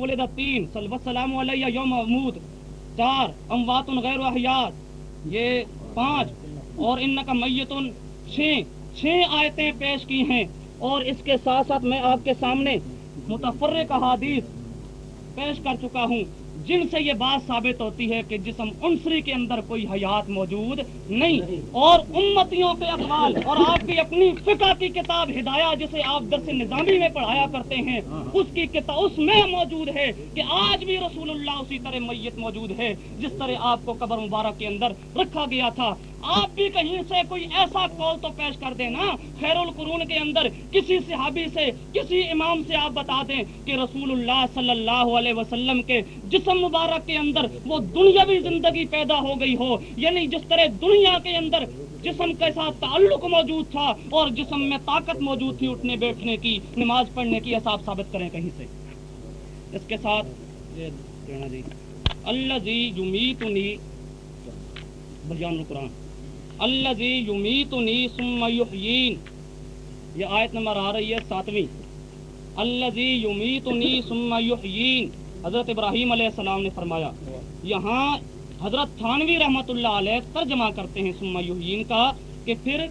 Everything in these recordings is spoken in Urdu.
ولد تین السلام علیہ یوم محمود چار اموات غیر احیات یہ پانچ، اور ان کا میتن، چھ چھ آیتیں پیش کی ہیں، اور اس کے ساتھ ساتھ میں آپ کے سامنے متفرق حادیث پیش کر چکا ہوں۔ جن سے یہ بات ثابت ہوتی ہے کہ جسم عنصری کے اندر کوئی حیات موجود نہیں اور امتیوں کے اقوال اور آپ کی اپنی فقہ کی کتاب ہدایہ جسے آپ درس نظامی میں پڑھایا کرتے ہیں، اس کی کتاب اس میں موجود ہے کہ آج بھی رسول اللہ اسی طرح میت موجود ہے، جس طرح آپ کو قبر مبارک کے اندر رکھا گیا تھا۔ آپ بھی کہیں سے کوئی ایسا کال تو پیش کر دیں نا خیر القرون کے اندر کسی صحابی سے، کسی امام سے آپ بتا دیں کہ رسول اللہ صلی اللہ علیہ وسلم کے جسم مبارک کے اندر وہ دنیاوی زندگی پیدا ہو گئی ہو۔ یعنی جس طرح دنیا کے اندر جسم کے ساتھ تعلق موجود تھا اور جسم میں طاقت موجود تھی اٹھنے، بیٹھنے کی، نماز پڑھنے کی، حساب ثابت کریں کہیں سے۔ اس کے ساتھ اللہ جی یمیت بیان القرآن۔ اللہ یمیتنی ثم یحیین یہ آیت نمبر آ رہی ہے ساتویں. اللہ یمیتنی ثم یحیین حضرت ابراہیم علیہ السلام نے فرمایا، یہاں حضرت تھانوی رحمت اللہ علیہ ترجمہ کرتے ہیں ثم یحیین کا، کہ پھر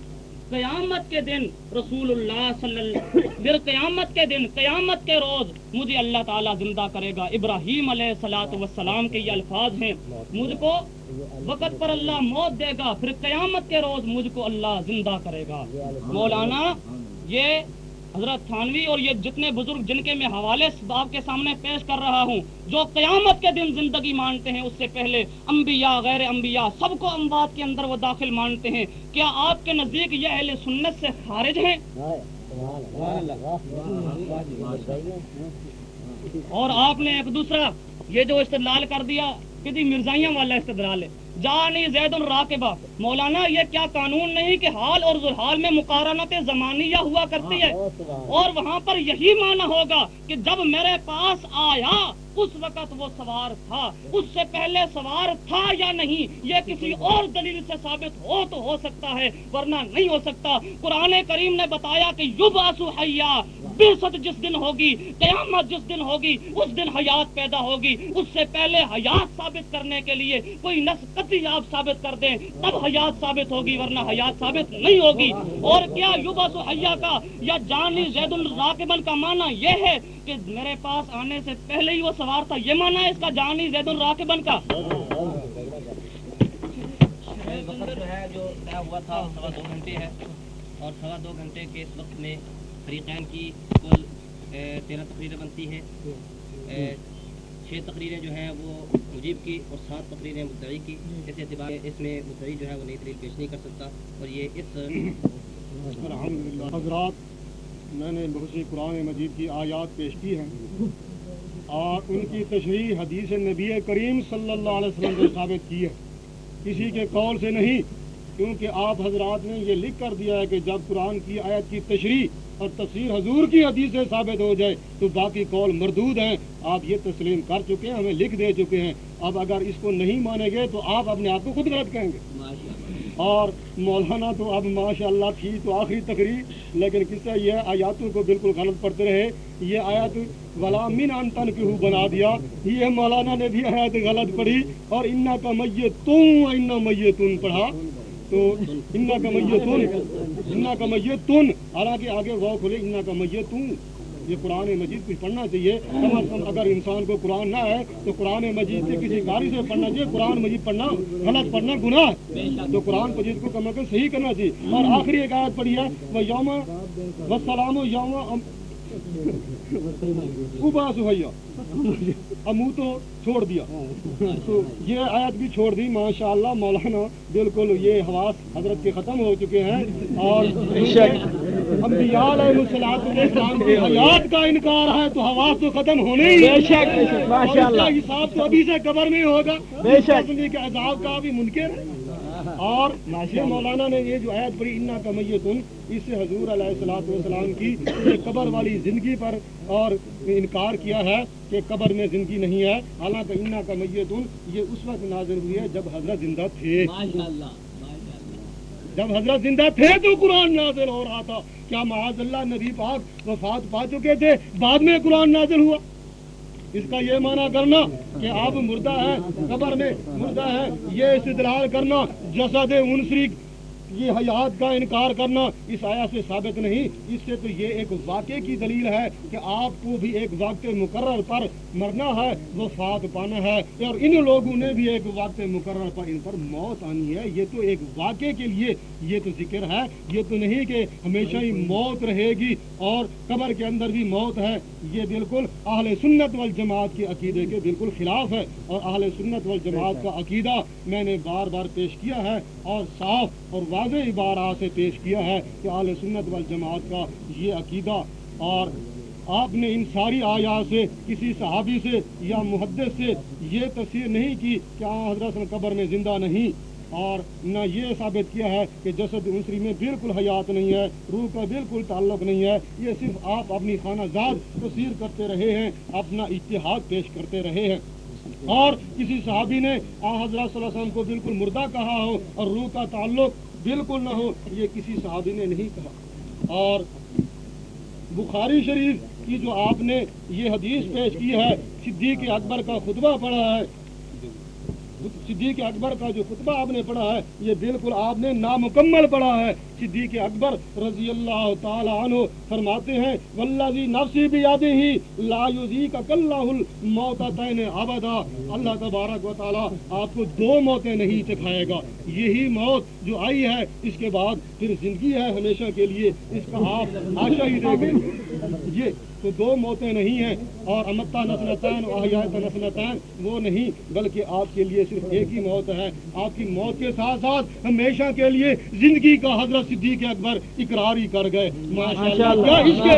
قیامت کے دن رسول اللہ صلی اللہ پھر قیامت کے دن، قیامت کے روز مجھے اللہ تعالیٰ زندہ کرے گا. ابراہیم علیہ السلاۃ وسلام کے یہ الفاظ ہیں، مجھ کو وقت پر اللہ موت دے گا، پھر قیامت کے روز مجھ کو اللہ زندہ کرے گا۔ مولانا، یہ حضرت تھانوی اور یہ جتنے بزرگ جن کے میں حوالے آپ کے سامنے پیش کر رہا ہوں، جو قیامت کے دن زندگی مانتے ہیں، اس سے پہلے انبیاء، غیر انبیاء سب کو اموات کے اندر وہ داخل مانتے ہیں۔ کیا آپ کے نزدیک یہ اہل سنت سے خارج ہیں؟ اور آپ نے ایک دوسرا یہ جو استدلال کر دیا کہ مرزائیاں والا استدلال ہے۔ جانی زید الراقبہ۔ مولانا یہ کیا قانون نہیں کہ حال اور ذرحال میں مقارنت زمانیہ ہوا کرتی ہے؟ اور وہاں پر یہی معنی ہوگا کہ جب میرے پاس آیا اس وقت وہ سوار تھا۔ اس سے پہلے سوار تھا یا نہیں یہ کسی اور دلیل سے ثابت ہو تو ہو سکتا ہے ورنہ نہیں ہو سکتا۔ قرآن کریم نے بتایا کہ یوب آسو حیا بے جس دن ہوگی، قیامت جس دن ہوگی، اس دن حیات پیدا ہوگی۔ اس سے پہلے حیات ثابت کرنے کے لیے کوئی نس قطعی آپ ثابت کر دیں، تب حیات ثابت ہوگی، ورنہ حیات ثابت نہیں ہوگی۔ اور کیا یوب آسو کا یا جانی زید الراقبن کا معنی یہ ہے کہ میرے پاس آنے سے پہلے ہی وہ سوار تھا، یہ مانا ہے اس کا جانی زید الراقبن کا جو طے ہوا تھا، سوا دو گھنٹے ہے اور سوا دو گھنٹے کے اس وقت میں فریقین کی کل تیرہ تقریریں بنتی ہیں۔ چھ تقریریں جو ہیں وہ مجیب کی اور سات تقریریں مدعی کی۔ اس اعتبار اس میں مدعی جو ہے وہ نئی تقریر پیش نہیں کر سکتا اور یہ اس حضرات، میں نے بہت سی قرآن مجید کی آیات پیش کی ہیں۔ اور ان کی تشریح حدیث نبی کریم صلی اللہ علیہ وسلم سے ثابت کی ہے۔ کسی کے قول سے نہیں، کیونکہ آپ حضرات نے یہ لکھ کر دیا ہے کہ جب قرآن کی آیت کی تشریح اور تفسیر حضور کی حدیث سے ثابت ہو جائے تو باقی قول مردود ہیں۔ آپ یہ تسلیم کر چکے ہیں، ہمیں لکھ دے چکے ہیں۔ اب اگر اس کو نہیں مانیں گے تو آپ اپنے آپ کو خود غلط کہیں گے۔ اور مولانا تو اب ماشاء اللہ تھی تو آخری تقریر، لیکن کس سے یہ آیاتوں کو بالکل غلط پڑھتے رہے، یہ آیات غلامین انتن کی بنا دیا۔ یہ مولانا نے بھی آیات غلط پڑھی۔ اور انا کا میتون انا میتون پڑھا۔ تو انا کا میتون انا کا میتون حالانکہ آگے وہ کھلے انا کا میتون یہ قرآن مجید کچھ پڑھنا چاہیے۔ کم از کم اگر انسان کو قرآن نہ ہے تو قرآن مجید سے کسی کاری سے پڑھنا چاہیے۔ قرآن مجید پڑھنا غلط، پڑھنا گناہ۔ تو قرآن مجید کو کم از کم صحیح کرنا چاہیے۔ اور آخری ایک آیت پڑھی ہے، وہ یوم وسلام یوم سہیا منہ تو چھوڑ دیا۔ تو یہ آیت بھی چھوڑ دی۔ ماشاء اللہ مولانا بالکل یہ حواس حضرت کے ختم ہو چکے ہیں۔ اور انبیاء علیہ السلام کی حیات کا انکار ہے تو حواس تو ختم ہونے ہی۔ حساب تو ابھی سے قبر میں ہوگا۔ کے عذاب کا بھی منکر ہے۔ اور مولانا نے یہ جو عید پڑی انا کا میتن اس سے حضور علیہ السلاۃ والسلام کی قبر والی زندگی پر اور انکار کیا ہے کہ قبر میں زندگی نہیں ہے۔ حالانکہ انا کا میتن یہ اس وقت نازل ہوئی ہے جب حضرت زندہ تھے۔ جب حضرت زندہ تھے تو قرآن نازل ہو رہا تھا۔ کیا معاذ اللہ نبی پاک وفات پا چکے تھے؟ بعد میں قرآن نازل ہوا۔ اس کا یہ معنی کرنا کہ آپ مردہ ہے قبر میں مردہ ہے یہ استدلال کرنا جسد انسری یہ حیات کا انکار کرنا اس آیا سے ثابت نہیں۔ اس سے تو یہ ایک واقعے کی دلیل ہے کہ آپ کو بھی ایک وقت مقرر پر مرنا ہے وہ فات پانا ہے۔ اور ان لوگوں نے بھی ایک وقت مقرر پر ان پر موت آنی ہے۔ یہ تو ایک واقعے کے لیے یہ تو ذکر ہے۔ یہ تو نہیں کہ ہمیشہ ہی موت رہے گی اور قبر کے اندر بھی موت ہے۔ یہ بالکل اہل سنت والجماعت کے عقیدے کے بالکل خلاف ہے۔ اور اہل سنت والجماعت کا عقیدہ میں نے بار بار پیش کیا ہے۔ اور صاف اور واضح عبارات سے پیش کیا ہے کہ اہل سنت والجماعت کا یہ عقیدہ اور آپ نے ان ساری آیات سے کسی صحابی سے یا محدث سے یہ تصویر نہیں کی کہ آن حضرت قبر میں زندہ نہیں اور نہ یہ ثابت کیا ہے کہ جسد انسری میں بالکل حیات نہیں ہے، روح کا بالکل تعلق نہیں ہے، یہ صرف آپ اپنی خانہ ذات تصویر کرتے رہے ہیں، اپنا اتحاد پیش کرتے رہے ہیں۔ اور کسی صحابی نے، آ، حضرت صلی اللہ علیہ وسلم کو بالکل مردہ کہا ہو اور روح کا تعلق بالکل نہ ہو، یہ کسی صحابی نے نہیں کہا۔ اور بخاری شریف کی جو آپ نے یہ حدیث پیش کی ہے، صدیق اکبر کا خطبہ پڑھا ہے صدیق اکبر کا جو خطبہ آپ نے پڑھا ہے، یہ بالکل آپ نے نامکمل پڑھا ہے۔ صدیق اکبر رضی اللہ تعالی عنہ فرماتے ہیں، والذی نفسی بھی یاد ہی لا یذیک اللہ الموت تین ابدا اللہ تبارک و تعالی آپ کو دو موتیں نہیں چکھائے گا۔ یہی موت جو آئی ہے، اس کے بعد پھر زندگی ہے ہمیشہ کے لیے، اس کا آپ آشا ہی دے گئے یہ تو دو موتیں نہیں ہیں اور امتا نسلطین اور احیات نسلطین وہ نہیں بلکہ آپ کے لیے صرف ایک ہی موت ہے۔ آپ کی موت کے ساتھ ساتھ ہمیشہ کے لیے زندگی کا حضرت صدیق اکبر اقرار ہی کر گئے۔ ماشاءاللہ۔ صدیق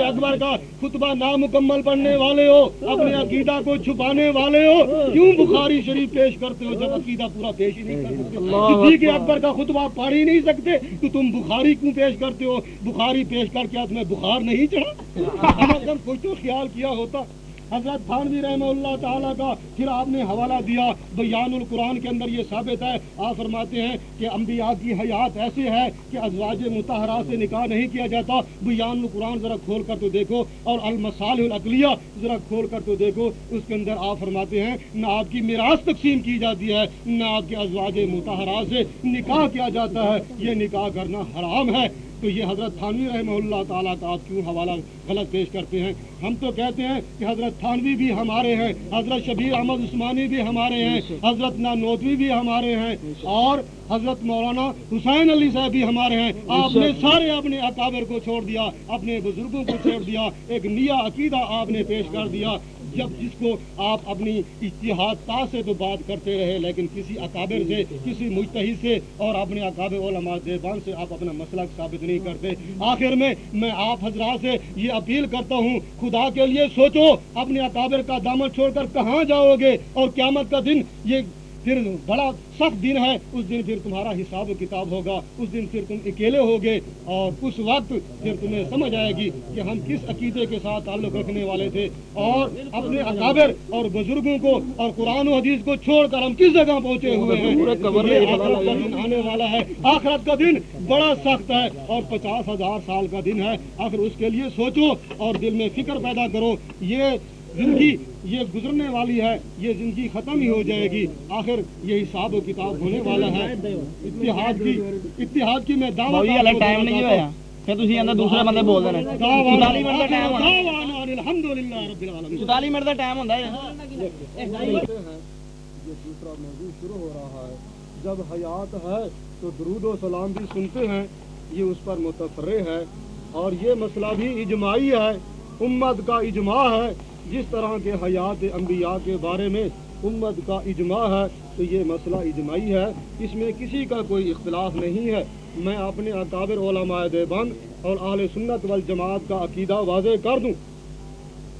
اکبر۔ کا خطبہ نامکمل پڑھنے والے ہو اپنے عقیدہ کو چھپانے والے ہو کیوں بخاری شریف پیش کرتے ہو جب عقیدہ پورا پیش ہی نہیں کر سکتے؟ صدیق اکبر کا خطبہ پڑھ ہی نہیں سکتے تو تم بخاری کیوں پیش کرتے ہو؟ بخاری پیش کر کے تمہیں بخار نہیں چڑھا؟ کچھ خیال کیا ہوتا۔ حضرت تھانوی رحمہ اللہ تعالیٰ کا پھر آپ نے حوالہ دیا، بیان القرآن کے اندر یہ ثابت ہے۔ آپ فرماتے ہیں کہ انبیاء کی حیات ایسے ہے کہ ازواج متحرہ سے نکاح نہیں کیا جاتا۔ بیان القرآن ذرا کھول کر تو دیکھو، اور المسال العقلیہ ذرا کھول کر تو دیکھو۔ اس کے اندر آپ فرماتے ہیں، نہ آپ کی میراث تقسیم کی جاتی ہے، نہ آپ کے ازواج متحرہ سے نکاح کیا جاتا ہے۔ یہ نکاح کرنا حرام ہے۔ تو یہ حضرت تھانوی رحمہ اللہ تعالیٰ کا آپ کیوں حوالہ غلط پیش کرتے ہیں؟ ہم تو کہتے ہیں کہ حضرت تھانوی بھی ہمارے ہیں، حضرت شبیر احمد عثمانی بھی ہمارے ہیں، حضرت نانوتوی بھی ہمارے ہیں اور حضرت مولانا حسین علی صاحب بھی ہمارے ہیں۔ آپ نے سارے اپنے اکابر کو چھوڑ دیا، اپنے بزرگوں کو چھوڑ دیا، ایک نیا عقیدہ آپ نے پیش کر دیا۔ جب جس کو آپ اپنی اتحاد تا سے تو بات کرتے رہے، لیکن کسی اکابر سے، کسی مجتہد سے اور اپنے اکابر علماء دیوان سے آپ اپنا مسئلہ ثابت نہیں کرتے۔ آخر میں میں آپ حضرات سے یہ اپیل کرتا ہوں، خدا کے لیے سوچو، اپنے اکابر کا دامن چھوڑ کر کہاں جاؤ گے اور قیامت کا دن یہ پھر بڑا سخت دن ہے۔ اس دن پھر تمہارا حساب و کتاب ہوگا۔ اس دن پھر تم اکیلے ہوگے اور اس وقت پھر تمہیں سمجھ آئے گی کہ ہم کس عقیدے کے ساتھ تعلق رکھنے والے تھے اور اپنے اکابر اور بزرگوں کو اور قرآن و حدیث کو چھوڑ کر ہم کس جگہ پہنچے ہوئے ہیں؟ آخرت کا دن آنے والا ہے۔ آخرت کا دن بڑا سخت ہے اور پچاس ہزار سال کا دن ہے۔ آخر اس کے لیے سوچو اور دل میں فکر پیدا کرو۔ یہ زندگی یہ گزرنے والی ہے یہ زندگی ختم ہی ہو جائے گی۔ آخر یہ حساب و کتاب ہونے والا ہے۔ اتحاد کی اتحاد کی میں دعوت ٹائم نہیں ہوا پھر تھی اندر دوسرے بندے بول رہے ہیں چوتالی منٹ کا ٹائم ہونا۔ الحمدللہ رب العالمین۔ چوتالی منٹ کا ٹائم ہوتا ہے۔ یہ دوسرا موضوع شروع ہو رہا ہے۔ جب حیات ہے تو درود و سلام بھی سنتے ہیں۔ یہ اس پر متفرع ہے۔ اور یہ مسئلہ بھی اجماعی ہے۔ امت کا اجماع ہے۔ جس طرح کے حیات انبیاء کے بارے میں امت کا اجماع ہے، تو یہ مسئلہ اجماعی ہے۔ اس میں کسی کا کوئی اختلاف نہیں ہے۔ میں اپنے اکابر علماء دیوبند اور اہل سنت والجماعت کا عقیدہ واضح کر دوں۔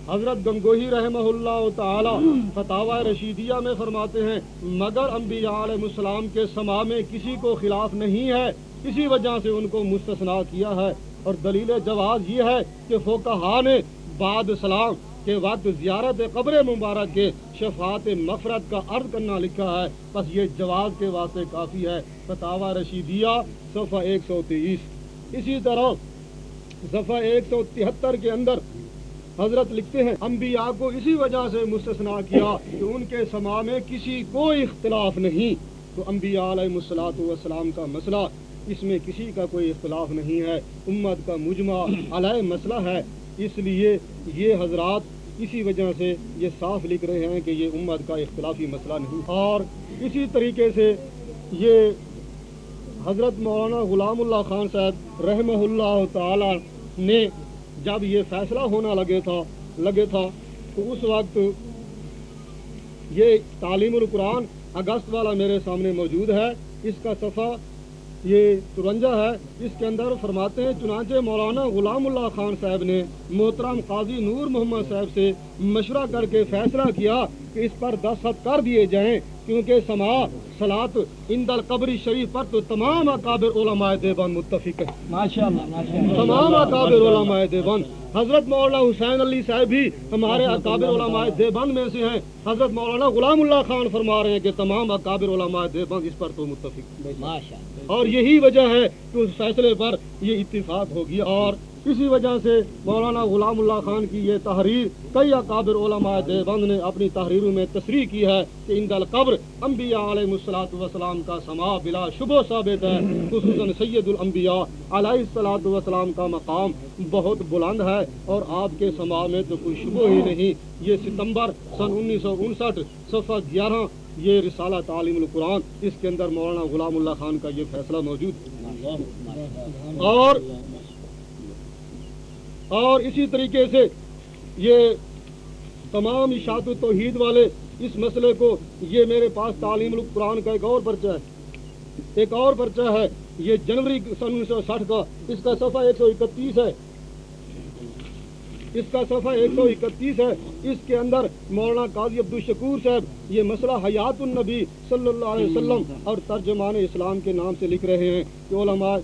حضرت گنگوہی رحمہ اللہ تعالی فتح رشیدیہ میں فرماتے ہیں، مگر انبیاء علیہ السلام کے سما میں کسی کو خلاف نہیں ہے۔ اسی وجہ سے ان کو مستثنا کیا ہے۔ اور دلیل جواز یہ ہے کہ فوکہ نے بعد سلام کے وقت زیارت قبر مبارک کے شفاعت مفرت کا عرض کرنا لکھا ہے۔ بس یہ جواز کے واسطے کافی ہے۔ فتح رشیدیہ، صفحہ ایک سو تیئیس۔ اسی طرح صفحہ ایک سو تہتر کے اندر حضرت لکھتے ہیں، انبیاء کو اسی وجہ سے مستثنا کیا کہ ان کے سما میں کسی کوئی اختلاف نہیں۔ تو انبیاء علیہ السلاۃ والسلام کا مسئلہ، اس میں کسی کا کوئی اختلاف نہیں ہے۔ امت کا مجمع علیہ مسئلہ ہے۔ اس لیے یہ حضرات اسی وجہ سے یہ صاف لکھ رہے ہیں کہ یہ امت کا اختلافی مسئلہ نہیں اور اسی طریقے سے یہ حضرت مولانا غلام اللہ خان صاحب رحمہ اللہ تعالی نے جب یہ فیصلہ ہونا لگے تھا لگے تھا تو اس وقت یہ تعلیم القرآن اگست والا میرے سامنے موجود ہے۔ اس کا صفحہ یہ ترنجا ہے۔ اس کے اندر فرماتے ہیں، چنانچہ مولانا غلام اللہ خان صاحب نے محترم قاضی نور محمد صاحب سے مشورہ کر کے فیصلہ کیا کہ اس پر دستخط کر دیے جائیں کیونکہ سما سلاد ان دل قبری شریف پر تو تمام اکابر علماء دیوبند متفق ہے تمام اکابر علماء دیوبند حضرت مولانا حسین علی صاحب بھی ہمارے اکابر علماء دیوبند میں سے ہیں۔ حضرت مولانا غلام اللہ خان فرما رہے ہیں کہ تمام اکابر علماء دیوبند اس پر تو متفق اور یہی وجہ ہے کہ اس فیصلے پر یہ اتفاق ہوگی اور اسی وجہ سے مولانا غلام اللہ خان کی یہ تحریر کئی اکابر علماء دیوبند نے اپنی تحریروں میں تصریح کی ہے کہ ان دل قبر انبیاء علیہ السلاۃ وسلام کا سما بلا شبہ ثابت ہے۔ خصوصاً سید الانبیاء علیہ السلاۃ وسلام کا مقام بہت بلند ہے اور آپ کے سما میں تو کوئی شبہ ہی نہیں۔ یہ ستمبر سن انیس سو انسٹھ صفحہ گیارہ، یہ رسالہ تعلیم القرآن۔ اس کے اندر مولانا غلام اللہ خان کا یہ فیصلہ موجود اور اور اسی طریقے سے یہ تمام اشاعت توحید والے اس مسئلے کو یہ میرے پاس تعلیم القرآن کا ایک اور پرچہ ہے۔ ایک اور پرچہ ہے، یہ جنوری سن انیس سو ساٹھ کا۔ اس کا صفحہ ایک سو اکتیس ہے۔ اس کا صفحہ ایک سو اکتیس ہے۔ اس کے اندر مولانا قاضی عبد الشکور صاحب یہ مسئلہ حیات النبی صلی اللہ علیہ وسلم اور ترجمان اسلام کے نام سے لکھ رہے ہیں۔ کہ علماء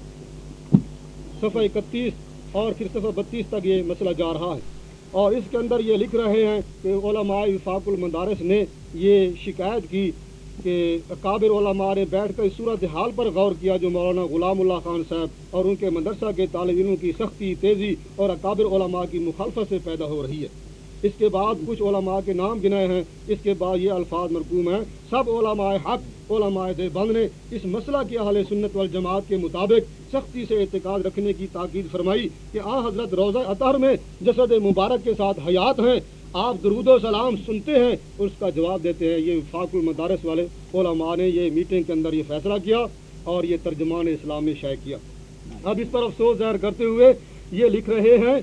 صفحہ اکتیس اور پھر صفحہ بتیس تک یہ مسئلہ جا رہا ہے۔ اور اس کے اندر یہ لکھ رہے ہیں کہ علماء وفاق المدارس نے یہ شکایت کی کہ اکابر علماء نے بیٹھ کر اس صورت حال پر غور کیا جو مولانا غلام اللہ خان صاحب اور ان کے مدرسہ کے طالب علموں کی سختی، تیزی اور اکابر علماء کی مخالفت سے پیدا ہو رہی ہے۔ اس کے بعد کچھ علماء کے نام گنائے ہیں۔ اس کے بعد یہ الفاظ مرکوم ہیں۔ سب علماء حق، علماء دیوبند نے اس مسئلہ کی اہل سنت والجماعت کے مطابق سختی سے اعتقاد رکھنے کی تاکید فرمائی کہ آ حضرت روزہ اطہر میں جسد مبارک کے ساتھ حیات ہیں۔ آپ درود و سلام سنتے ہیں اور اس کا جواب دیتے ہیں۔ یہ فاق المدارس والے علماء نے یہ میٹنگ کے اندر یہ فیصلہ کیا اور یہ ترجمان اسلام میں شائع کیا۔ اب اس پر افسوس ظاہر کرتے ہوئے یہ لکھ رہے ہیں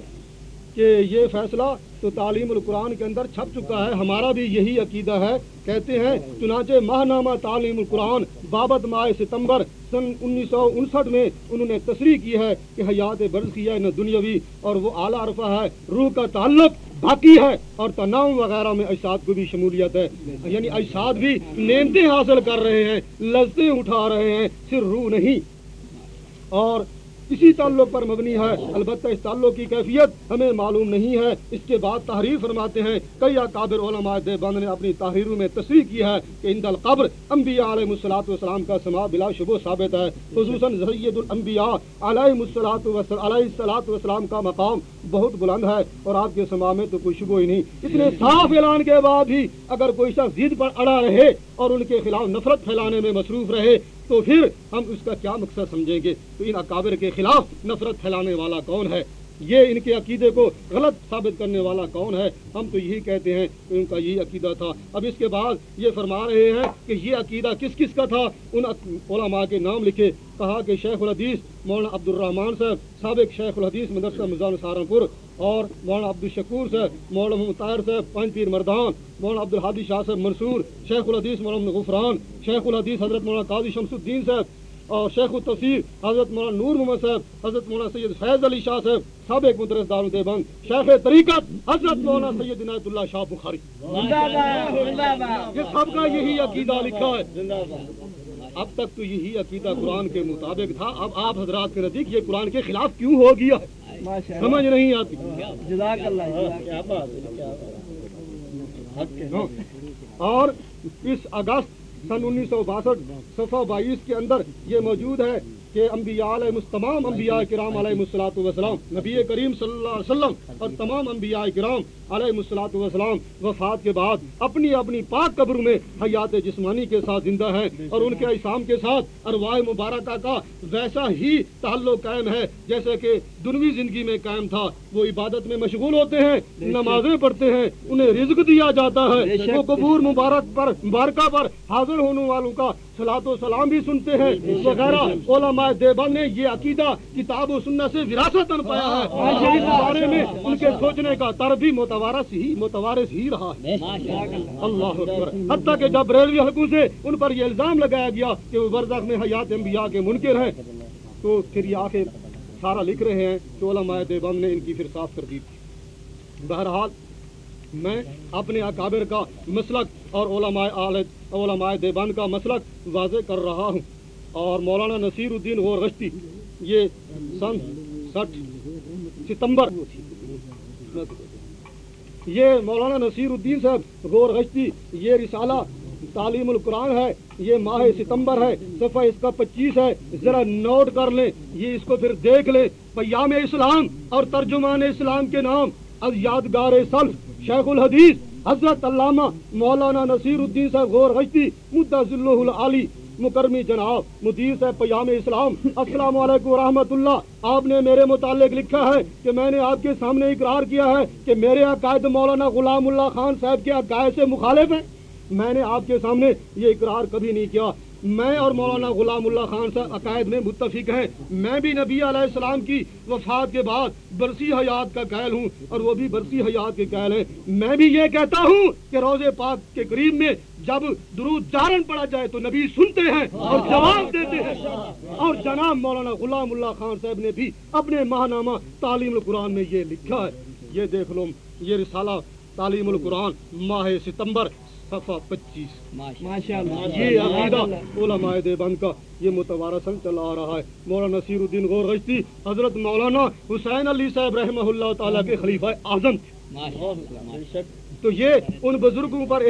کہ یہ فیصلہ تو تعلیم القرآن کے اندر چھپ چکا ہے، ہمارا بھی یہی عقیدہ ہے۔ کہتے ہیں، چنانچہ ماہ نامہ تعلیم القرآن بابت ماہ ستمبر سن انیس سو انسٹھ میں انہوں نے تصریح کی ہے کہ حیات برض ہے، نہ دنیاوی، اور وہ اعلیٰ عرفہ ہے۔ روح کا تعلق باقی ہے، اور تناؤ وغیرہ میں اجساد کو بھی شمولیت ہے۔ یعنی اجساد بھی نعمتیں حاصل کر رہے ہیں، لذتیں اٹھا رہے ہیں، صرف روح نہیں۔ اور اسی تعلق پر مبنی ہے۔ البتہ اس تعلق کی کیفیت ہمیں معلوم نہیں ہے۔ اس کے بعد تحریر فرماتے ہیں۔ کئی اکابر علماء دیوبند نے اپنی تحریروں میں تصریح کی ہے کہ ان القبر انبیاء علیہ الصلاۃ والسلام کا سما بلا شبہ ثابت ہے۔ خصوصاً سید الانبیاء علیہ الصلاۃ علیہ الصلاۃ والسلام کا مقام بہت بلند ہے اور آپ کے سما میں تو کوئی شبہ ہی نہیں۔ اتنے صاف اعلان کے بعد بھی اگر کوئی شخص ضد پر اڑا رہے اور ان کے خلاف نفرت پھیلانے میں مصروف رہے تو پھر ہم اس کا کیا مقصد سمجھیں گے؟ تو ان اکابر کے خلاف نفرت پھیلانے والا کون ہے؟ یہ ان کے عقیدے کو غلط ثابت کرنے والا کون ہے؟ ہم تو یہی کہتے ہیں کہ ان کا یہی عقیدہ تھا۔ اب اس کے بعد یہ فرما رہے ہیں کہ یہ عقیدہ کس کس کا تھا؟ ان علماء کے نام لکھے۔ کہا کہ شیخ الحدیث مولانا عبد الرحمان صاحب، سابق شیخ الحدیث مدرسہ مزان سہارنپور اور مولانا عبد الشکور صاحب، مولانا مطاہر صاحب، پنج پیر مردان، مولانا عبد الحادی شاہ صاحب منصور، شیخ الحدیث مولانا غفران، شیخ الحدیث حضرت مولانا قاضی شمس الدین صاحب اور شیخ التفسیر حضرت مولانا نور محمد صاحب، حضرت مولانا سید فیض علی شاہ صاحب سابق مدرس دار دیوبند، شیخ طریقت حضرت مولانا سید عنایت اللہ شاہ بخاری۔ یہ سب کا یہی عقیدہ لکھا ہے۔ اب تک تو یہی عقیدہ قرآن کے مطابق تھا۔ اب آپ حضرات کے نزدیک یہ قرآن کے خلاف کیوں ہو گیا؟ ہے سمجھ نہیں آتی۔ اور اس اگست سن انیس سو باسٹھ صفحہ بائیس کے اندر یہ موجود ہے۔ کہ انبیاء علیہ تمام انبیاء کرام علیہ السلاۃ وسلام نبی کریم صلی اللہ علیہ وسلم اور تمام انبیاء کرام علیہ السلاۃ وسلام وفات کے بعد اپنی اپنی پاک قبر میں حیات جسمانی کے ساتھ زندہ ہیں اور ان کے اسلام کے ساتھ ارواح مبارکہ کا ویسا ہی تعلق قائم ہے جیسے کہ دنوی زندگی میں قائم تھا۔ وہ عبادت میں مشغول ہوتے ہیں نمازیں پڑھتے ہیں انہیں رزق دیا جاتا ہے۔ وہ قبور مبارک پر مبارکہ پر حاضر ہونے والوں کا سلاط و سلام بھی سنتے ہیں۔ وغیرہ علماء دیوبند نے یہ عقیدہ کتاب و سننا سے وراثت پایا ہے۔ اس بارے میں ان کے سوچنے کا تر بھی متوارث ہی متوارث ہی رہا ہے۔ اللہ اکبر۔ حتیٰ کہ جب ریلوے حلقوں سے ان پر یہ الزام لگایا گیا کہ وہ برزخ میں حیات انبیاء کے منکر ہیں تو پھر یہ آخر سارا لکھ رہے ہیں کہ علماء دیوبند نے ان کی پھر صاف کر دی تھی۔ بہرحال میں اپنے اکابر کا مسلک اور علماء علماء دیوبند کا مسلک واضح کر رہا ہوں۔ اور مولانا نصیر الدین غور غشتی یہ سن سٹھ ستمبر۔ یہ مولانا نصیر الدین صاحب غور غشتی یہ رسالہ تعلیم القرآن ہے، یہ ماہ ستمبر ہے، صفحہ اس کا پچیس ہے۔ ذرا نوٹ کر لیں، یہ اس کو پھر دیکھ لیں۔ پیام اسلام اور ترجمان اسلام کے نام، از یادگار سلف۔ شیخ الحدیث حضرت علامہ مولانا نصیر الدین صاحب غور غشتی مدعز العالی، مکرمی جناب، مدیر صاحب پیام اسلام، السلام علیکم ورحمۃ اللہ۔ آپ نے میرے متعلق لکھا ہے کہ میں نے آپ کے سامنے اقرار کیا ہے کہ میرے عقائد مولانا غلام اللہ خان صاحب کے عقائد سے مخالف ہیں۔ میں نے آپ کے سامنے یہ اقرار کبھی نہیں کیا۔ میں اور مولانا غلام اللہ خان صاحب عقائد میں متفق ہیں۔ میں بھی نبی علیہ السلام کی وفات کے بعد برسی حیات کا قائل ہوں اور وہ بھی برسی حیات کے قائل ہیں۔ میں بھی یہ کہتا ہوں کہ روز پاک کے قریب میں جب درود جارن پڑا جائے تو نبی سنتے ہیں اور جواب دیتے ہیں۔ اور جناب مولانا غلام اللہ خان صاحب نے بھی اپنے ماہنامہ تعلیم القرآن میں یہ لکھا ہے۔ یہ دیکھ لو، یہ رسالہ تعلیم القرآن ماہ ستمبر صفحہ پچیس۔ یہ عقیدہ علماء دیوبند کا یہ متوارثن چلا آ رہا ہے۔ مولانا نصیر الدین غور غشتی حضرت مولانا حسین علی صاحب رحمہ اللہ تعالیٰ کے خلیفہ اعظم۔ تو یہ ان بزرگوں پر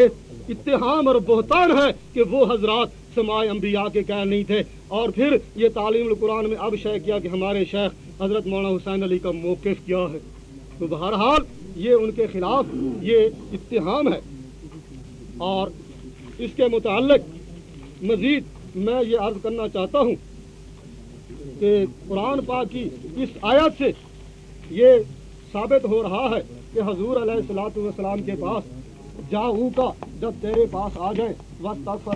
اتحام اور بہتان ہے کہ وہ حضرات سماع انبیاء کے قائل نہیں تھے۔ اور پھر یہ تعلیم القرآن میں اب شے کیا کہ ہمارے شیخ حضرت مولانا حسین علی کا موقف کیا ہے۔ تو بہرحال یہ ان کے خلاف یہ اتحام ہے۔ اور اس کے متعلق مزید میں یہ عرض کرنا چاہتا ہوں کہ قرآن پاک کی اس آیت سے یہ ثابت ہو رہا ہے کہ حضور علیہ السلاۃ والسلام کے پاس جاؤ کا جب تیرے پاس آ جائیں وقت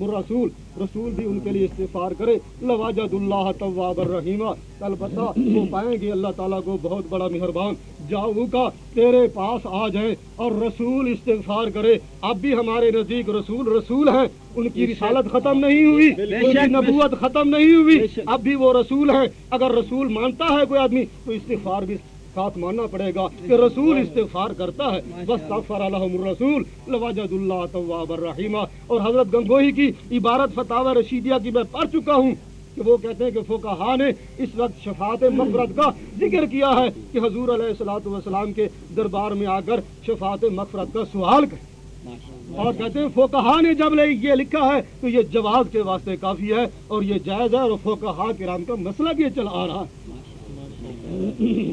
رسول رسول بھی ان کے لیے استفار کرے۔ لواجد اللہ طواب الرحیمہ البتہ وہ پائیں گے اللہ تعالیٰ کو بہت بڑا مہربان۔ جاؤ کا تیرے پاس آ جائیں اور رسول استغفار کرے۔ اب بھی ہمارے نزدیک رسول رسول ہیں۔ ان کی رسالت ختم نہیں ہوئی ان کی نبوت ختم نہیں ہوئی۔ اب بھی وہ رسول ہیں۔ اگر رسول مانتا ہے کوئی آدمی تو استغفار بھی ساتھ ماننا پڑے گا کہ رسول استغفار کرتا ہے۔ بس الرسول۔ لواجد اللہ طواب الرحیمہ اور حضرت گنگوہی کی عبارت فتح رشیدیہ کی میں پڑھ چکا ہوں کہ وہ کہتے ہیں کہ فوکہ نے اس وقت شفاعت مغفرت کا ذکر کیا ہے کہ حضور علیہ السلاۃ والسلام کے دربار میں آ کر شفاعت مغفرت کا سوال کریں۔ اور کہتے ہیں فوکہ نے جب یہ لکھا ہے تو یہ جواز کے واسطے کافی ہے اور یہ جائز ہے اور فوکہ کرام کا مسئلہ یہ چلا آ رہا ہے۔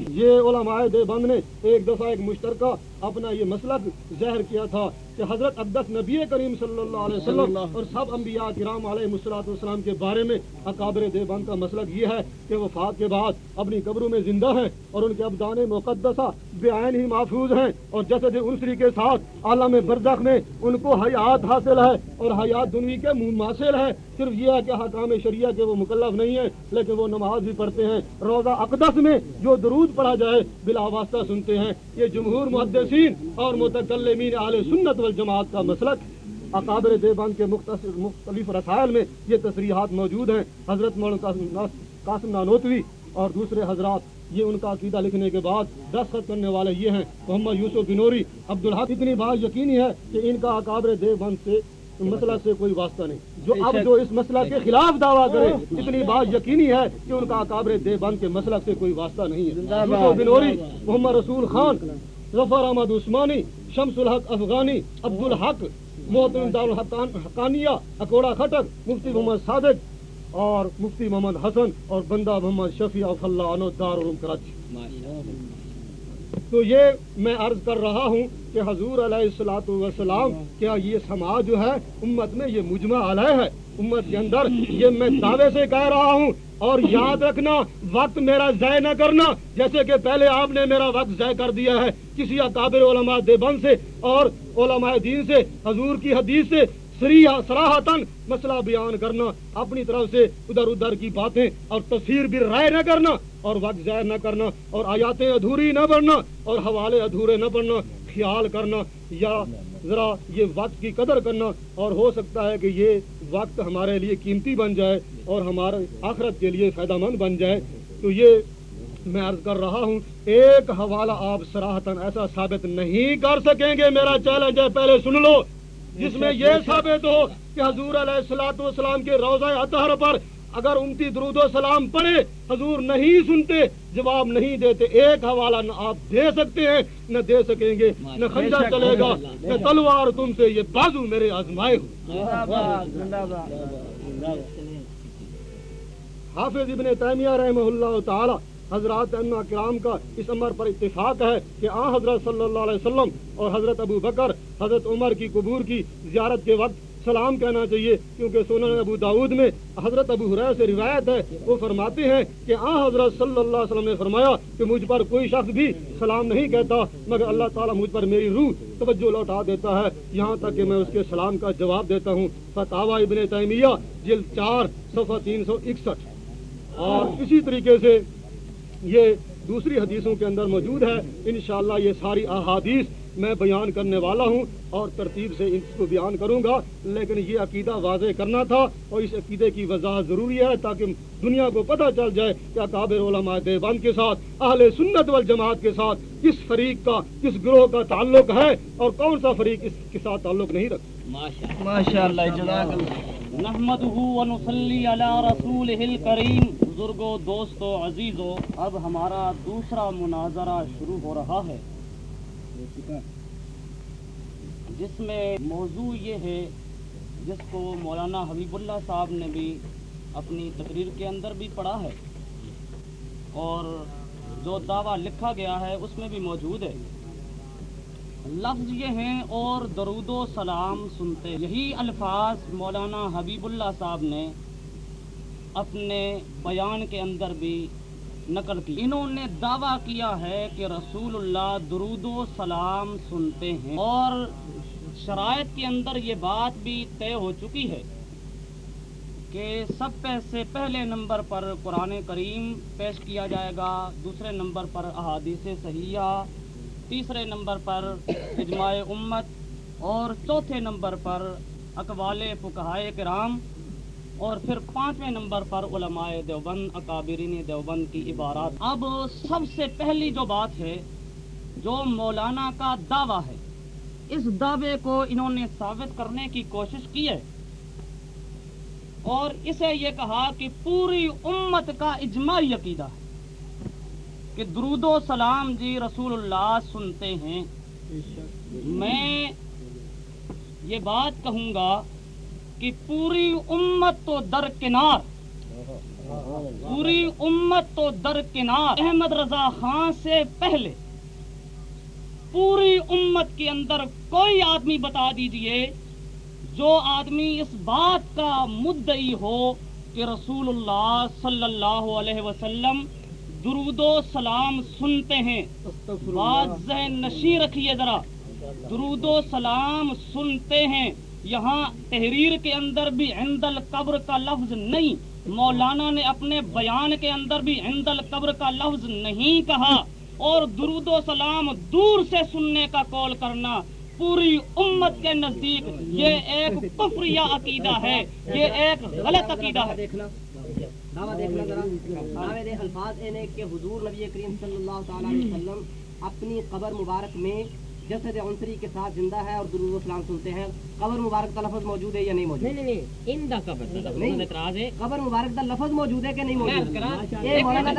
یہ علماء دیوبند نے ایک دفعہ ایک مشترکہ اپنا یہ مسلک ظاہر کیا تھا کہ حضرت اقدس نبی کریم صلی اللہ علیہ وسلم اور سب انبیاء کرام علیہ مسلاط والسلام کے بارے میں اکابر دیوبند کا مسلک یہ ہے کہ وفات کے بعد اپنی قبروں میں زندہ ہیں اور ان کے ابدان مقدسہ بے عین ہی محفوظ ہیں اور جسد انسری کے ساتھ عالم بردخ میں ان کو حیات حاصل ہے اور حیات دنوی کے مماثل ہے۔ صرف یہ ہے کہ حکام شریعہ کے وہ مکلف نہیں ہے لیکن وہ نماز بھی پڑھتے ہیں۔ روزہ اقدس میں جو درود پڑھا جائے بلا واسطہ سنتے ہیں۔ یہ جمہور محدثین اور متکلمین علیہ سنت والجماعت کا مسلک اقابر دیوبند کے مختلف رسائل میں یہ تصریحات موجود ہیں۔ حضرت مولانا قاسم نانوتوی اور دوسرے حضرات یہ ان کا عقیدہ لکھنے کے بعد دستخط کرنے والے یہ ہیں۔ محمد یوسف بنوری عبدالحق اتنی بات یقینی ہے کہ ان کا اقابر دیوبند سے مسئلہ سے کوئی واسطہ نہیں۔ جو اب جو اس مسئلہ کے خلاف دعویٰ کرے اتنی بات یقینی ہے کہ ان کا اکابر دیوبند کے مسئلہ سے کوئی واسطہ نہیں ہے۔ یوسف بنوری محمد رسول خان ظفر احمد عثمانی، شمس الحق افغانی عبد الحق محترم دار اکوڑا خٹک، مفتی محمد صادق، اور مفتی محمد حسن، اور بندہ محمد شفیع اف اللہ عنہ دار کراچی۔ تو یہ میں عرض کر رہا ہوں کہ حضور علیہ السلاۃ والسلام، کیا یہ سماج جو ہے، امت میں یہ مجمع علیہ ہے؟ امت کے اندر یہ میں دعوے سے کہہ رہا ہوں اور یاد رکھنا، وقت میرا ضائع نہ کرنا، جیسے کہ پہلے آپ نے میرا وقت ضائع کر دیا ہے کسی اکابر علماء دیوبند سے اور علماء دین سے، حضور کی حدیث سے سراہتن مسئلہ بیان کرنا، اپنی طرف سے ادھر ادھر کی باتیں اور تصویر بھی رائے نہ کرنا اور وقت ضائع نہ کرنا اور آیاتیں ادھوری نہ بڑھنا اور حوالے ادھورے نہ بڑھنا، خیال کرنا یا ذرا یہ وقت کی قدر کرنا اور ہو سکتا ہے کہ یہ وقت ہمارے لیے قیمتی بن جائے اور ہمارے آخرت کے لیے فائدہ مند بن جائے۔ تو یہ میں عرض کر رہا ہوں، ایک حوالہ آپ سراہتن ایسا ثابت نہیں کر سکیں گے۔ میرا چیلنج ہے، پہلے سن لو۔ جس میں یہ ثابت ہو کہ حضور علیہ السلاۃ والسلام کے روزہ اطہر پر اگر امتی درود و سلام پڑھے حضور نہیں سنتے جواب نہیں دیتے ایک حوالہ نہ آپ دے سکتے ہیں نہ دے سکیں گے نہ خنجر چلے گا نہ تلوار تم سے یہ بازو میرے آزمائے ہو۔ حافظ ابن تیمیہ رحمہ اللہ تعالی حضرات کرام کا اس عمر پر اتفاق ہے کہ آ حضرت صلی اللہ علیہ وسلم اور حضرت ابو بکر حضرت عمر کی قبور کی زیارت کے وقت سلام کہنا چاہیے، کیونکہ سنن ابو داود میں حضرت ابو حریر سے روایت ہے، وہ فرماتے ہیں کہ آ حضرت صلی اللہ علیہ وسلم نے فرمایا کہ مجھ پر کوئی شخص بھی سلام نہیں کہتا، مگر اللہ تعالیٰ مجھ پر میری روح توجہ لوٹا دیتا ہے۔ یہاں تک کہ میں اس کے سلام کا جواب دیتا ہوں۔ فتح ابن تیمیہ، جلد چار، صفحہ تین سو اکسٹھ۔ اور اسی طریقے سے یہ دوسری حدیثوں کے اندر موجود ہے۔ انشاءاللہ یہ ساری احادیث میں بیان کرنے والا ہوں اور ترتیب سے اس کو بیان کروں گا، لیکن یہ عقیدہ واضح کرنا تھا اور اس عقیدے کی وضاحت ضروری ہے تاکہ دنیا کو پتہ چل جائے کہ اکابر علماء دیوبند کے ساتھ، اہل سنت والجماعت کے ساتھ کس فریق کا، کس گروہ کا تعلق ہے اور کون سا فریق اس کے ساتھ تعلق نہیں رکھتا۔ ماشاء اللہ۔ نحمده ونصلي على رسوله الكريم بزرگوں دوستو، عزیزو، اب ہمارا دوسرا مناظرہ شروع ہو رہا ہے۔ جس میں موضوع یہ ہے، جس کو مولانا حبیب اللہ صاحب نے بھی اپنی تقریر کے اندر بھی پڑھا ہے اور جو دعویٰ لکھا گیا ہے، اس میں بھی موجود ہے۔ لفظ یہ ہیں، اور درود و سلام سنتے۔ یہی الفاظ مولانا حبیب اللہ صاحب نے اپنے بیان کے اندر بھی نقل کی۔ انہوں نے دعویٰ کیا ہے کہ رسول اللہ درود و سلام سنتے ہیں اور شرائط کے اندر یہ بات بھی طے ہو چکی ہے کہ سب سے پہلے نمبر پر قرآن کریم پیش کیا جائے گا، دوسرے نمبر پر احادیث صحیحہ، تیسرے نمبر پر اجماع امت، اور چوتھے نمبر پر اقوال فکہائے کرام۔ اور پھر پانچویں نمبر پر علماء دیوبند اکابرین دیوبند کی عبارات۔ اب سب سے پہلی جو بات ہے جو مولانا کا دعویٰ ہے اس دعوے کو انہوں نے ثابت کرنے کی کوشش کی ہے۔ اور اسے یہ کہا کہ پوری امت کا اجماعی عقیدہ ہے کہ درود و سلام جی رسول اللہ سنتے ہیں۔ میں یہ بات کہوں گا کہ پوری امت تو درکنار پوری امت تو درکنار احمد رضا خان سے پہلے پوری امت کے اندر کوئی آدمی بتا دیجیے جو آدمی اس بات کا مدعی ہو کہ رسول اللہ صلی اللہ علیہ وسلم درود و سلام سنتے ہیں۔ بات ذہن نشی رکھیے ذرا۔ درود و سلام سنتے ہیں۔ یہاں تحریر کے اندر بھی عند القبر کا لفظ نہیں، مولانا نے اپنے بیان کے اندر بھی عند القبر کا لفظ نہیں کہا۔ اور درود و سلام دور سے سننے کا کال کرنا پوری امت کے نزدیک یہ ایک کفریہ عقیدہ ہے، یہ ایک غلط عقیدہ ہے۔ الفاظ کہ حضور نبی کریم صلی اللہ تعالی علیہ وسلم اپنی قبر مبارک میں جسد عنصری کے ساتھ زندہ ہے اور درود و سلام سنتے ہیں۔ قبر مبارک کا لفظ موجود ہے یا نہیں موجود؟ نہیں نہیں ان دا قبر دا نہیں۔ لفظ اعتراض ہے۔ قبر مبارک کا لفظ موجود ہے کہ نہیں موجود؟ یہ مولانا۔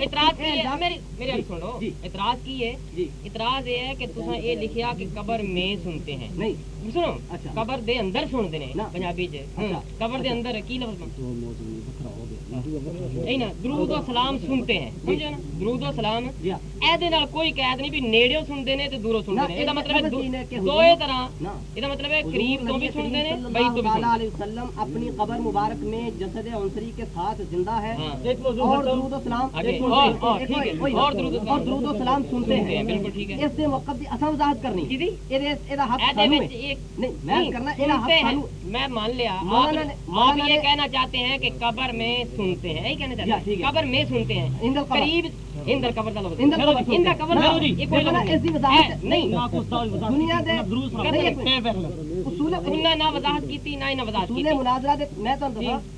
اعتراض میری میری گل سنو۔ اعتراض کی ہے۔ جی۔ اعتراض یہ ہے کہ تساں یہ لکھیا کہ قبر میں سنتے ہیں۔ نہیں۔ سنو۔ اچھا۔ قبر دے اندر سنتے ہیں نا۔ پنجابی چ۔ اچھا۔ قبر دے اندر کی لفظ نہیں نا درود و سلام سنتے ہیں سمجھے نا درود و سلام ایدے نال کوئی قید نہیں بھی نیڑیوں سنتے نے تے دوروں سنتے نے اے دا مطلب ہے دوے طرح اے دا مطلب ہے قریب تو بھی سنتے نے بعید تو بھی سنتے علیہ وسلم اپنی قبر مبارک میں جسد انصری کے ساتھ زندہ ہے اور درود و سلام اور درود و سلام سنتے ہیں بالکل ٹھیک ہے اس دے وقت دی اساں وضاحت کرنی کیدی اے دا حق سانو ہے نہیں میں کرنا اے دا حق سانو میں مان لیا آپ یہ کہنا چاہتے ہیں کہ قبر میں سن سنتے ہیں قبر میں سنتے ہیں۔ قریب اندر قبر دا اندر قبر نہیں۔ دنیا نہ وضاحت کیتی نہ وضاحت میں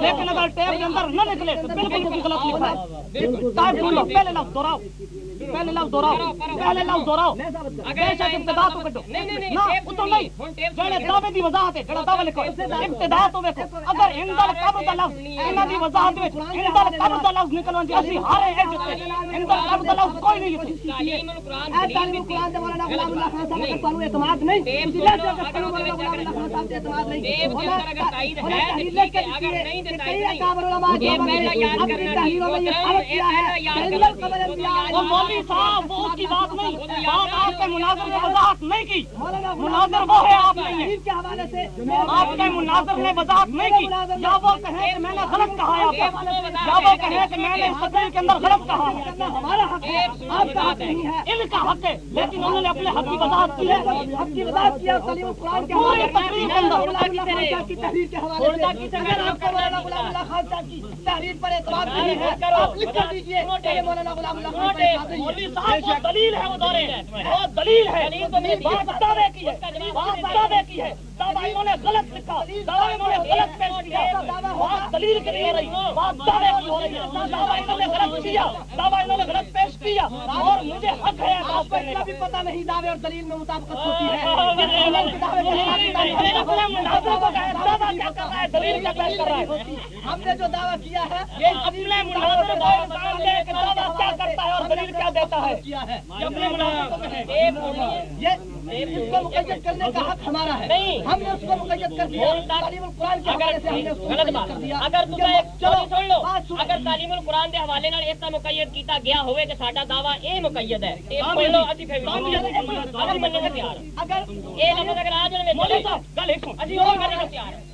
لیکن اگر ٹیپ کے اندر نہ نکلے تو بالکل غلط لکھا ہے۔ ٹائپ پہلے لفظ دوہراؤ پہلے لاؤ دوراؤ پہلے لاؤ دوراؤ بے شک ابتدا تو کٹو نا اتو نہیں جڑے دعوے دی وضاحت ہے جڑا دعوے لکھو ابتدا تو میں اگر اندل قبر دا لفظ اینا دی وضاحت میں اندل قبر دا لفظ نکلو انتی اسی ہارے ہیں جتے اندل قبر دا لفظ کوئی نہیں لکھو اے تعلیم قرآن دے مولانا غلام اللہ خان صاحب اگر تعلیم اعتماد نہیں اسی لیے اگر تعلیم مولانا غلام اللہ خان صاحب اعتماد نہیں اگر تعلیم ہے اگر نہیں تعلیم ہے کئی اکابر علماء جو اپنی تحریروں میں یہ خلق کیا ہے اندل قبر انبیاء علماء مولوی صاحب وہ اس کی بات نہیں۔ بات آپ نے مناظر نے وضاحت نہیں کی۔ مناظر وہ ہے آپ نہیں آپ نے مناظر نے وضاحت نہیں کی۔ یا وہ کہیں کہ میں نے غلط کہا ہے آپ یا وہ کہیں کہ میں نے سطح کے اندر غلط کہا۔ ہے ہمارا حق ہے آپ کا حق نہیں ہے ان کا حق ہے۔ لیکن انہوں نے اپنے حق کی وضاحت کی ہے۔ حق کی وضاحت کیا سلیم قرآن کے پورے تقریر کے اندر۔ کی تحریر۔ کے حوالے سے۔ اگر آپ کا مولانا غلام اللہ خان کی تحریر پر اعتماد نہیں ہے۔ آپ لکھ کر دیجیے مولانا غلام اللہ خان صاحب دلیل ہے وہ دلیل ہے۔ دعویٰ انہوں نے غلط لکھا دعویٰ انہوں نے غلط پیش کیا بات دلیل کی نہیں ہو رہی بات دعوے کی ہو رہی ہے دعویٰ انہوں نے غلط کیا دعویٰ انہوں نے غلط پیش کیا اور مجھے حق ہے آپ کو اتنا بھی پتہ نہیں دعوے اور دلیل میں مطابقت ہوتی ہے دلیل کیا پیش کر رہا ہے ہم نے جو دعویٰ کیا ہے یہ اپنے منافع کہ دعویٰ کیا کرتا ہے اور دلیل کیا دیتا ہے یہ اس کو مقید کرنے کا حق ہمارا ہے ہم نے اس کو مقید کر دیا۔ تعلیم القرآن کے حوالے سے ہم نے اس کو مقید کر دیا۔ اگر تو ایک چلو سن لو۔ اگر تعلیم القرآن دے حوالے نال ایسا مقید کیتا گیا ہوئے کہ ساڈا دعویٰ اے مقید ہے۔ اے کوئی لو اگر مننے دے اگر اے لفظ اگر آ جانے گل ایک اسی ہو کرنے کو تیار ہے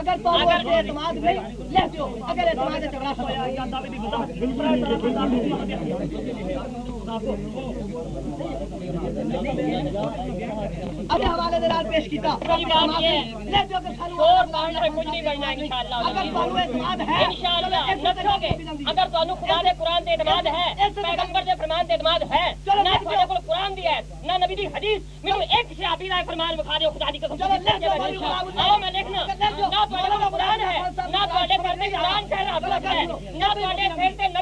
اگر تو اعتماد اگر اعتماد اگر حوالے دلال پیش کیتا کہ کچھ نہیں بننا انشاءاللہ اگر اعتماد ہے انشاءاللہ نہ گے۔ اگر خدا دے قرآن دے اعتماد ہے پیغمبر دے فرمان اعتماد ہے نہ تہاڈے کول دی ہے نہ نبی دی حدیث۔ مینوں ایک صحابی دا فرمان بخاری خدا دی قسم چلو لے میں نہ نہ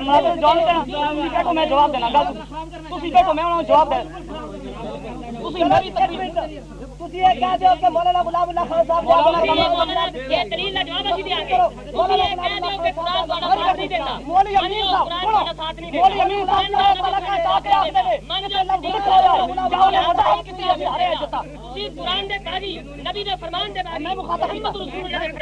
کرنا جان کو میں جواب دینا گل تسی بیٹھو میں انہوں جواب دے تسی میری تقریر تسی یہ کہہ دیو کہ مولانا غلام اللہ خان صاحب کو اپنا کمال یہ دلیل نہ جواب اسی دیا۔ کہ مولانا کہہ دیو کہ خدا دوارا خبر نہیں دیتا۔ مولی امین صاحب سنو۔ مولی امین صاحب نے بلا کا ساتھ دیا اس نے میں نے اللہ کو کہا جاؤ نے ہٹا کسی اشارے جتا تسی قران دے قاضی نبی دے فرمان دے میں مخاطب رسول اللہ